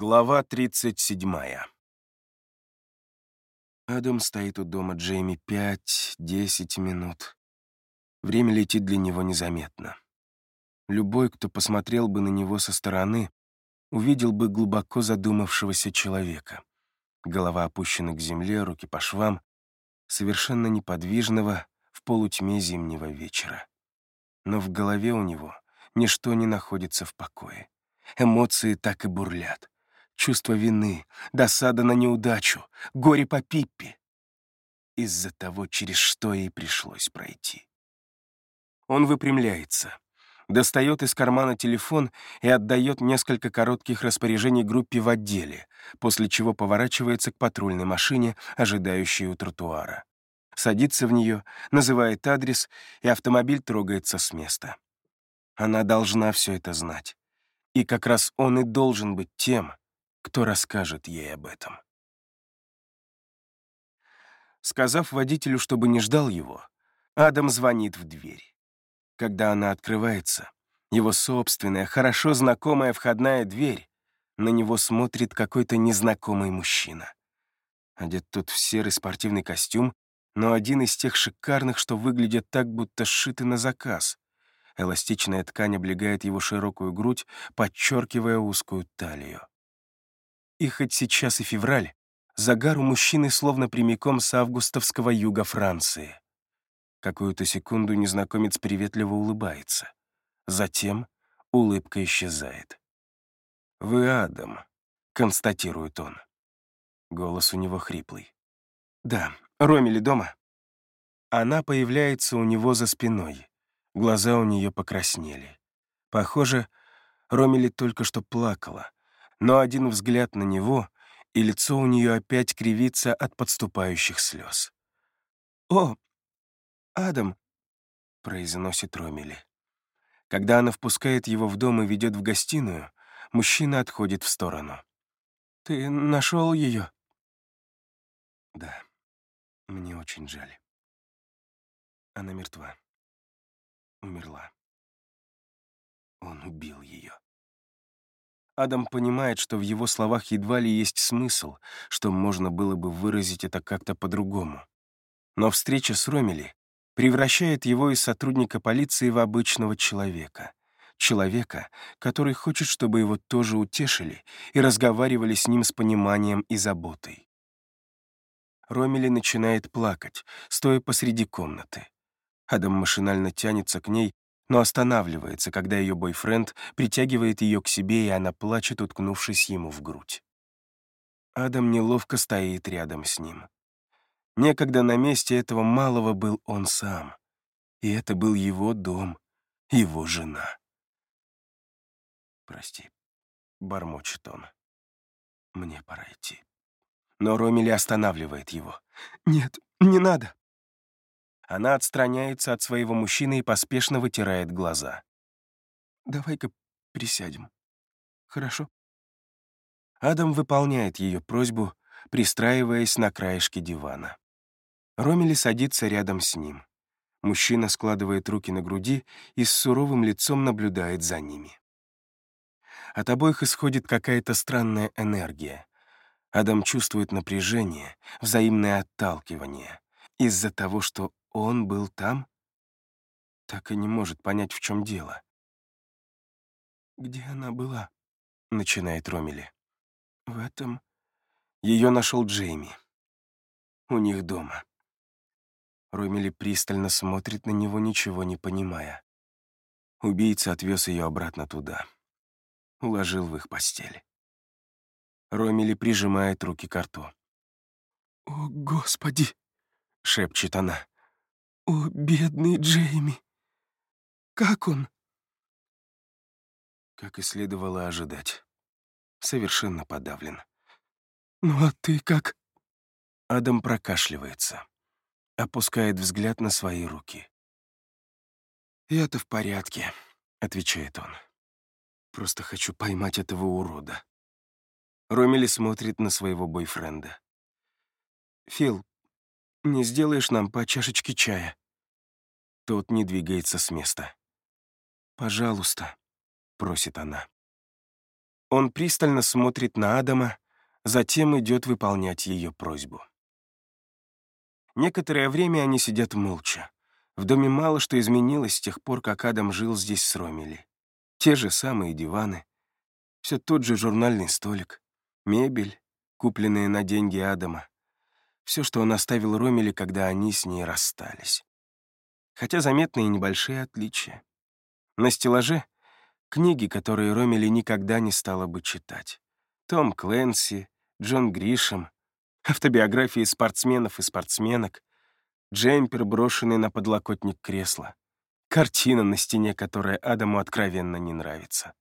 Глава 37. Адам стоит у дома Джейми 5-10 минут. Время летит для него незаметно. Любой, кто посмотрел бы на него со стороны, увидел бы глубоко задумавшегося человека. Голова опущена к земле, руки по швам, совершенно неподвижного в полутьме зимнего вечера. Но в голове у него ничто не находится в покое. Эмоции так и бурлят. Чувство вины, досада на неудачу, горе по Пиппи. Из-за того, через что ей пришлось пройти. Он выпрямляется, достает из кармана телефон и отдает несколько коротких распоряжений группе в отделе, после чего поворачивается к патрульной машине, ожидающей у тротуара. Садится в нее, называет адрес, и автомобиль трогается с места. Она должна все это знать. И как раз он и должен быть тем, кто расскажет ей об этом. Сказав водителю, чтобы не ждал его, Адам звонит в дверь. Когда она открывается, его собственная, хорошо знакомая входная дверь, на него смотрит какой-то незнакомый мужчина. Одет тут в серый спортивный костюм, но один из тех шикарных, что выглядят так, будто сшиты на заказ. Эластичная ткань облегает его широкую грудь, подчеркивая узкую талию. И хоть сейчас и февраль, загар у мужчины словно прямиком с августовского юга Франции. Какую-то секунду незнакомец приветливо улыбается. Затем улыбка исчезает. «Вы Адам», — констатирует он. Голос у него хриплый. «Да, Ромили дома?» Она появляется у него за спиной. Глаза у нее покраснели. Похоже, Ромили только что плакала, но один взгляд на него, и лицо у нее опять кривится от подступающих слез. «О, Адам!» — произносит Ромили. Когда она впускает его в дом и ведет в гостиную, мужчина отходит в сторону. «Ты нашел ее?» «Да, мне очень жаль. Она мертва умерла. Он убил ее. Адам понимает, что в его словах едва ли есть смысл, что можно было бы выразить это как-то по-другому. Но встреча с Ромели превращает его из сотрудника полиции в обычного человека. Человека, который хочет, чтобы его тоже утешили и разговаривали с ним с пониманием и заботой. Ромели начинает плакать, стоя посреди комнаты. Адам машинально тянется к ней, но останавливается, когда ее бойфренд притягивает ее к себе, и она плачет, уткнувшись ему в грудь. Адам неловко стоит рядом с ним. Некогда на месте этого малого был он сам. И это был его дом, его жена. «Прости», — бормочет он. «Мне пора идти». Но Ромили останавливает его. «Нет, не надо. Она отстраняется от своего мужчины и поспешно вытирает глаза. «Давай-ка присядем. Хорошо?» Адам выполняет ее просьбу, пристраиваясь на краешке дивана. Ромели садится рядом с ним. Мужчина складывает руки на груди и с суровым лицом наблюдает за ними. От обоих исходит какая-то странная энергия. Адам чувствует напряжение, взаимное отталкивание из-за того, что он был там? Так и не может понять, в чем дело. «Где она была?» — начинает Ромили. «В этом...» Ее нашел Джейми. У них дома. Ромили пристально смотрит на него, ничего не понимая. Убийца отвез ее обратно туда. Уложил в их постель. Ромили прижимает руки к рту. «О, Господи!» — шепчет она. «О, бедный Джейми! Как он?» Как и следовало ожидать. Совершенно подавлен. «Ну а ты как?» Адам прокашливается, опускает взгляд на свои руки. «Я-то в порядке», — отвечает он. «Просто хочу поймать этого урода». Ромили смотрит на своего бойфренда. «Фил, не сделаешь нам по чашечке чая?» Тот не двигается с места. «Пожалуйста», — просит она. Он пристально смотрит на Адама, затем идет выполнять ее просьбу. Некоторое время они сидят молча. В доме мало что изменилось с тех пор, как Адам жил здесь с Ромели. Те же самые диваны, все тот же журнальный столик, мебель, купленная на деньги Адама. Все, что он оставил Ромеле, когда они с ней расстались. Хотя заметны и небольшие отличия. На стеллаже — книги, которые Ромели никогда не стала бы читать. Том Кленси, Джон Гришем, автобиографии спортсменов и спортсменок, джемпер, брошенный на подлокотник кресла, картина на стене, которая Адаму откровенно не нравится.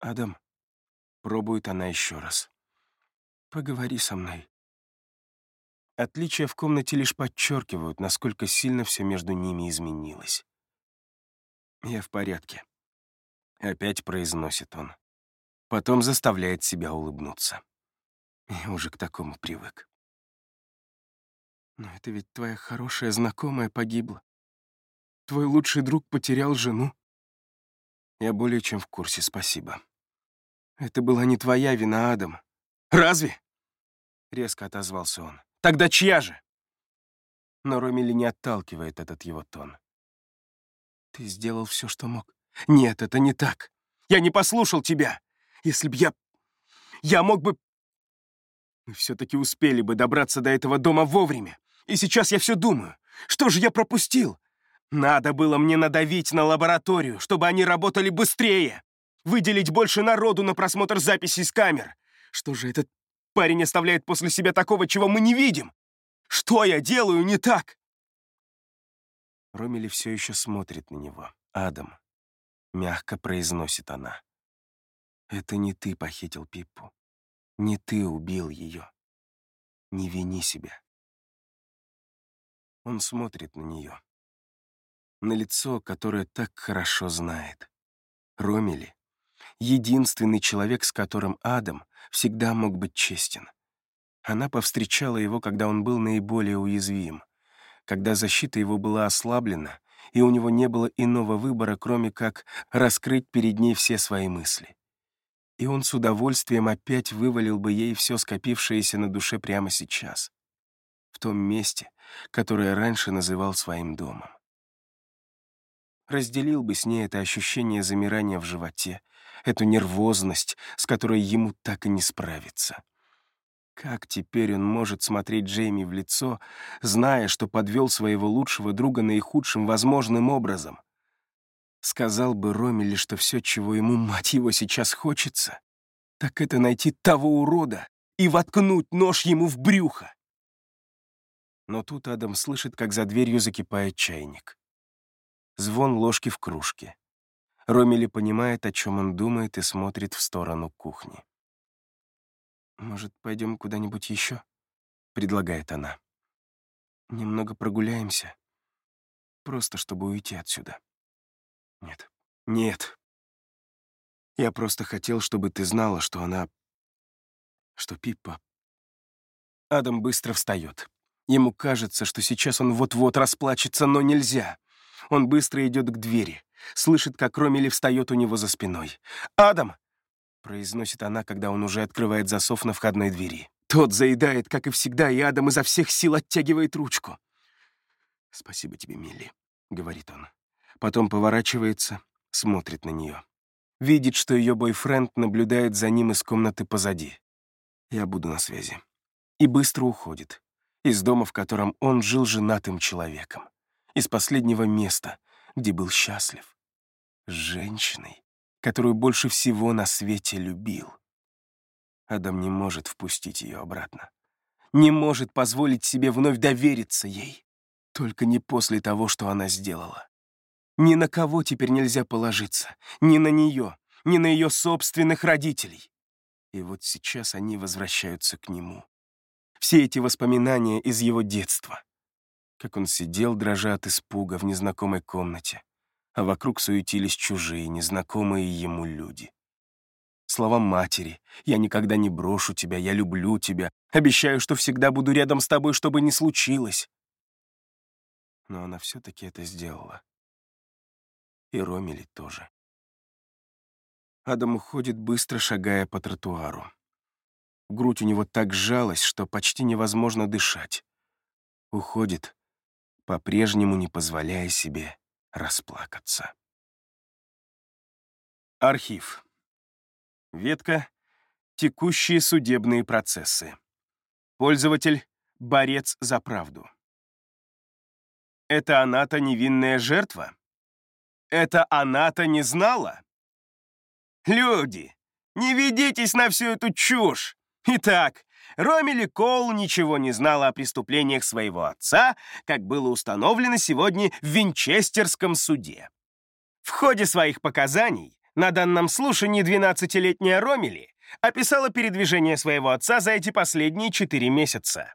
«Адам», — пробует она еще раз, — «поговори со мной». Отличия в комнате лишь подчеркивают, насколько сильно все между ними изменилось. «Я в порядке», — опять произносит он. Потом заставляет себя улыбнуться. Я уже к такому привык. Но это ведь твоя хорошая знакомая погибла. Твой лучший друг потерял жену. Я более чем в курсе, спасибо. Это была не твоя вина, Адам. Разве? Резко отозвался он. Тогда чья же? Но Ромили не отталкивает этот его тон. Ты сделал все, что мог. Нет, это не так. Я не послушал тебя. Если б я... Я мог бы... Мы все-таки успели бы добраться до этого дома вовремя. И сейчас я все думаю. Что же я пропустил? Надо было мне надавить на лабораторию, чтобы они работали быстрее. Выделить больше народу на просмотр записей с камер. Что же этот парень оставляет после себя такого, чего мы не видим? Что я делаю не так? Ромили все еще смотрит на него. Адам. Мягко произносит она. Это не ты похитил Пиппу. Не ты убил ее. Не вини себя. Он смотрит на нее. На лицо, которое так хорошо знает. Ромели — единственный человек, с которым Адам всегда мог быть честен. Она повстречала его, когда он был наиболее уязвим, когда защита его была ослаблена, и у него не было иного выбора, кроме как раскрыть перед ней все свои мысли и он с удовольствием опять вывалил бы ей все скопившееся на душе прямо сейчас, в том месте, которое раньше называл своим домом. Разделил бы с ней это ощущение замирания в животе, эту нервозность, с которой ему так и не справиться. Как теперь он может смотреть Джейми в лицо, зная, что подвел своего лучшего друга наихудшим возможным образом? Сказал бы Ромеле, что все, чего ему, мать его, сейчас хочется, так это найти того урода и воткнуть нож ему в брюхо. Но тут Адам слышит, как за дверью закипает чайник. Звон ложки в кружке. Ромели понимает, о чем он думает, и смотрит в сторону кухни. «Может, пойдем куда-нибудь еще?» — предлагает она. «Немного прогуляемся. Просто чтобы уйти отсюда». Нет, нет. Я просто хотел, чтобы ты знала, что она... Что Пиппа... Адам быстро встает. Ему кажется, что сейчас он вот-вот расплачется, но нельзя. Он быстро идет к двери, слышит, как Ромели встает у него за спиной. «Адам!» — произносит она, когда он уже открывает засов на входной двери. Тот заедает, как и всегда, и Адам изо всех сил оттягивает ручку. «Спасибо тебе, Милли», — говорит он. Потом поворачивается, смотрит на нее. Видит, что ее бойфренд наблюдает за ним из комнаты позади. Я буду на связи. И быстро уходит. Из дома, в котором он жил женатым человеком. Из последнего места, где был счастлив. С женщиной, которую больше всего на свете любил. Адам не может впустить ее обратно. Не может позволить себе вновь довериться ей. Только не после того, что она сделала. Ни на кого теперь нельзя положиться. Ни на нее, ни на ее собственных родителей. И вот сейчас они возвращаются к нему. Все эти воспоминания из его детства. Как он сидел, дрожа от испуга в незнакомой комнате, а вокруг суетились чужие, незнакомые ему люди. Слова матери «Я никогда не брошу тебя, я люблю тебя, обещаю, что всегда буду рядом с тобой, чтобы не случилось». Но она все-таки это сделала и Ромели тоже. Адам уходит, быстро шагая по тротуару. Грудь у него так сжалась, что почти невозможно дышать. Уходит, по-прежнему не позволяя себе расплакаться. Архив. Ветка «Текущие судебные процессы». Пользователь «Борец за правду». Это она-то невинная жертва? Это она-то не знала? Люди, не ведитесь на всю эту чушь! Итак, Ромили Коул ничего не знала о преступлениях своего отца, как было установлено сегодня в Винчестерском суде. В ходе своих показаний на данном слушании 12-летняя Ромили описала передвижение своего отца за эти последние четыре месяца.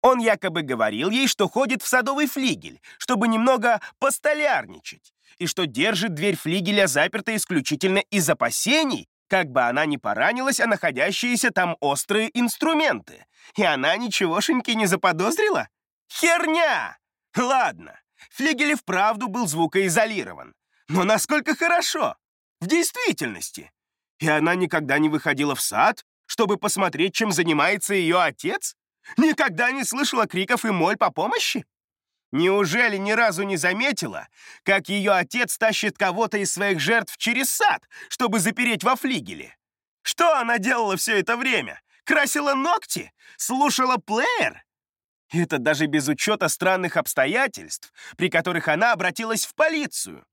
Он якобы говорил ей, что ходит в садовый флигель, чтобы немного постолярничать, и что держит дверь флигеля запертой исключительно из опасений, как бы она ни поранилась, а находящиеся там острые инструменты. И она ничегошеньки не заподозрила? Херня! Ладно, флигель вправду был звукоизолирован. Но насколько хорошо? В действительности. И она никогда не выходила в сад, чтобы посмотреть, чем занимается ее отец? Никогда не слышала криков и моль по помощи? Неужели ни разу не заметила, как ее отец тащит кого-то из своих жертв через сад, чтобы запереть во флигеле? Что она делала все это время? Красила ногти? Слушала плеер? Это даже без учета странных обстоятельств, при которых она обратилась в полицию.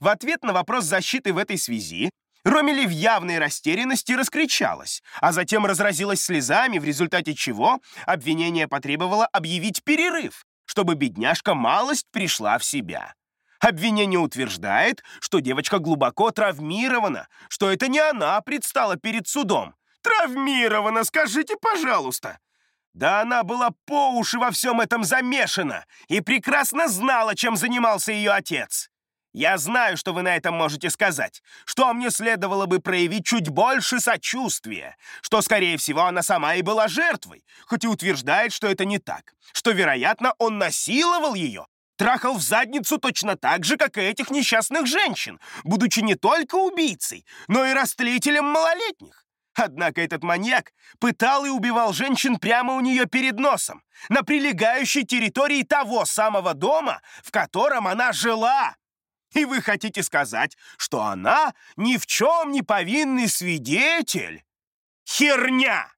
В ответ на вопрос защиты в этой связи Ромили в явной растерянности раскричалась, а затем разразилась слезами, в результате чего обвинение потребовало объявить перерыв, чтобы бедняжка малость пришла в себя. Обвинение утверждает, что девочка глубоко травмирована, что это не она предстала перед судом. Травмирована, скажите, пожалуйста. Да она была по уши во всем этом замешана и прекрасно знала, чем занимался ее отец. Я знаю, что вы на этом можете сказать, что мне следовало бы проявить чуть больше сочувствия, что, скорее всего, она сама и была жертвой, хоть и утверждает, что это не так, что, вероятно, он насиловал ее, трахал в задницу точно так же, как и этих несчастных женщин, будучи не только убийцей, но и растлителем малолетних. Однако этот маньяк пытал и убивал женщин прямо у нее перед носом, на прилегающей территории того самого дома, в котором она жила. И вы хотите сказать, что она ни в чем не повинный свидетель? Херня!